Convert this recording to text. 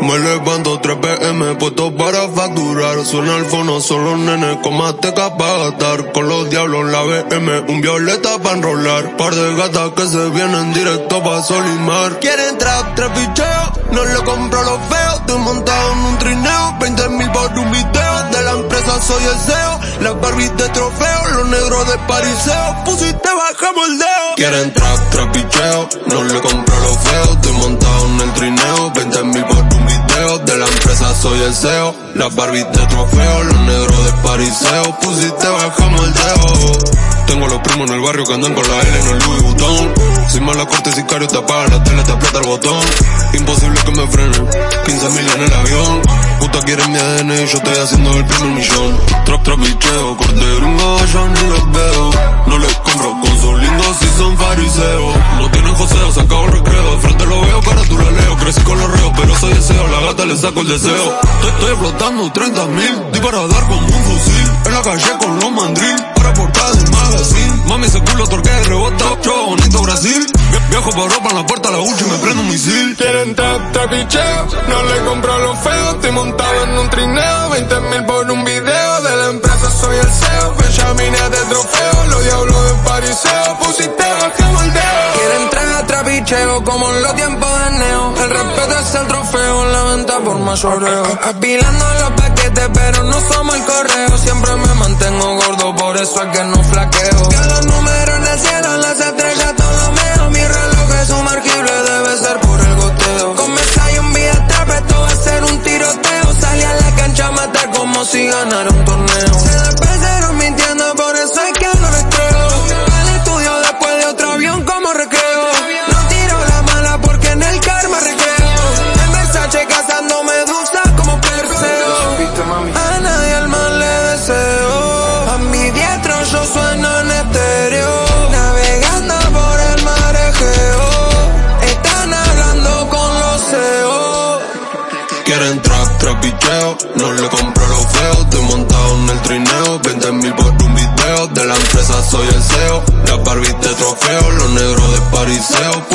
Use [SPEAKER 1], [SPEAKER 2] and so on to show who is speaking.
[SPEAKER 1] Me levanto 3 pm, puesto para facturar. Suena el fono, solo nenes con mateca para gastar. Con los diablos la BM, un violeta para enrolar. Par de gatas que se vienen directo pa' Solimar. Quieren trap, trap no le compro los feos. Estoy montado en un soy el CEO, las Barbies de trofeo, los negros de pariseo. Pusiste bajamos el dedo. Quieren trap, trap no le compro los feos. Estoy montado en el trineo, 20 mil por un video. De la empresa soy el CEO, las Barbies de trofeo, los negros de pariseo. Pusiste bajamos el dedo. Tengo los primos en el barrio que andan con la L en el Louis Vuitton. Sin mala corte, sicario te apaga la tele, te aprieta el botón. Imposible que me frenen, 15 mil en el avión. Puta y yo estoy haciendo el primer millón. Trap, trap, bicheo, corte gringo, yo ni los veo. No les compro con sus lindos si son fariseos. No tienen joseo, se acabó recreo. Frente lo veo, cara tú la leo. Crecí con los reos, pero soy deseo. La gata le saco el deseo. Estoy, estoy explotando 30 mil, di para dar como un fusil. En la calle con los mandril, para portar del magazine. Mami, ese Viajo por ropa en la puerta, la me prendo un misil.
[SPEAKER 2] Quieren trap, tapicheo, no le compro los feos. Estoy montado en un trineo, 20 mil por un video. De la empresa soy el CEO, Benjamines de trofeo. Los diablos de pariseo, pusiste bajemos el dedo.
[SPEAKER 3] Quieren trap, trapicheo, como en los tiempos de Neo. El respeto es el trofeo, la venta por mayoreo. Apilando los paquetes, pero no somos el correo. Siempre me mantengo gordo, por eso es que no flaqueo. No le
[SPEAKER 1] compro los feos. Estoy montado en el trineo, 20 mil por un video. De la empresa soy el CEO, las Barbies de trofeo, los negros de pariseo.